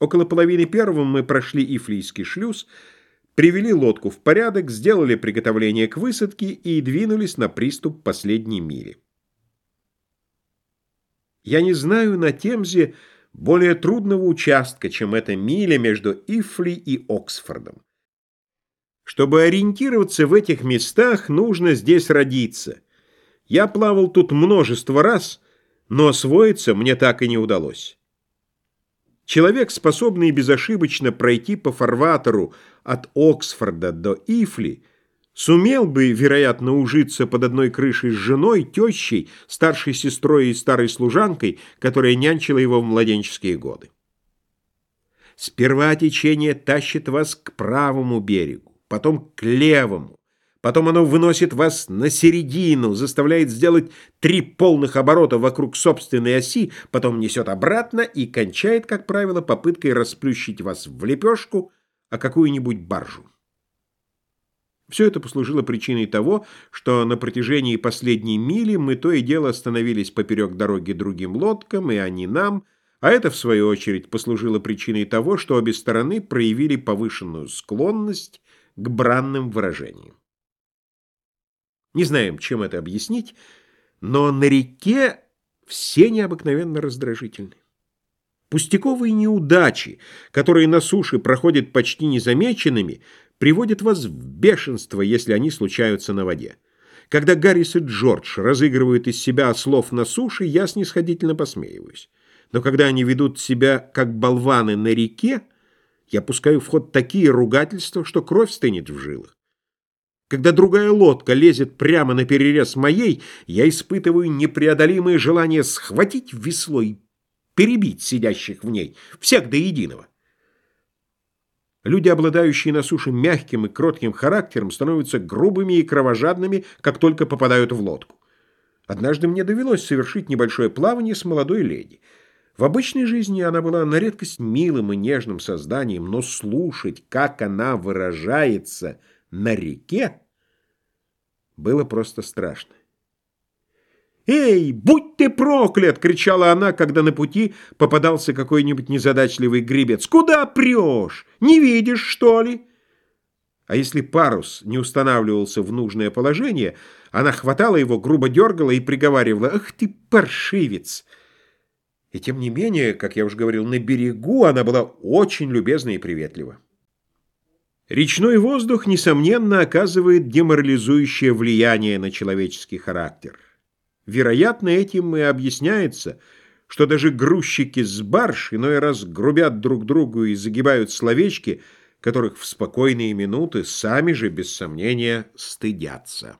Около половины первого мы прошли Ифлийский шлюз, привели лодку в порядок, сделали приготовление к высадке и двинулись на приступ последней мили. Я не знаю на Темзе более трудного участка, чем эта миля между Ифли и Оксфордом. Чтобы ориентироваться в этих местах, нужно здесь родиться. Я плавал тут множество раз, но освоиться мне так и не удалось. Человек, способный безошибочно пройти по фарватеру от Оксфорда до Ифли, сумел бы, вероятно, ужиться под одной крышей с женой, тещей, старшей сестрой и старой служанкой, которая нянчила его в младенческие годы. Сперва течение тащит вас к правому берегу, потом к левому, Потом оно выносит вас на середину, заставляет сделать три полных оборота вокруг собственной оси, потом несет обратно и кончает, как правило, попыткой расплющить вас в лепешку, а какую-нибудь баржу. Все это послужило причиной того, что на протяжении последней мили мы то и дело остановились поперек дороги другим лодкам, и они нам, а это, в свою очередь, послужило причиной того, что обе стороны проявили повышенную склонность к бранным выражениям. Не знаем, чем это объяснить, но на реке все необыкновенно раздражительны. Пустяковые неудачи, которые на суше проходят почти незамеченными, приводят вас в бешенство, если они случаются на воде. Когда Гаррис и Джордж разыгрывают из себя ослов на суше, я снисходительно посмеиваюсь. Но когда они ведут себя как болваны на реке, я пускаю в ход такие ругательства, что кровь стынет в жилах. Когда другая лодка лезет прямо на перерез моей, я испытываю непреодолимое желание схватить весло и перебить сидящих в ней, всех до единого. Люди, обладающие на суше мягким и кротким характером, становятся грубыми и кровожадными, как только попадают в лодку. Однажды мне довелось совершить небольшое плавание с молодой леди. В обычной жизни она была на редкость милым и нежным созданием, но слушать, как она выражается – на реке было просто страшно. «Эй, будь ты проклят!» — кричала она, когда на пути попадался какой-нибудь незадачливый гребец. «Куда прешь? Не видишь, что ли?» А если парус не устанавливался в нужное положение, она хватала его, грубо дергала и приговаривала «Ах ты, паршивец!» И тем не менее, как я уже говорил, на берегу она была очень любезна и приветлива. Речной воздух, несомненно, оказывает деморализующее влияние на человеческий характер. Вероятно, этим и объясняется, что даже грузчики с барж иной раз грубят друг другу и загибают словечки, которых в спокойные минуты сами же, без сомнения, стыдятся.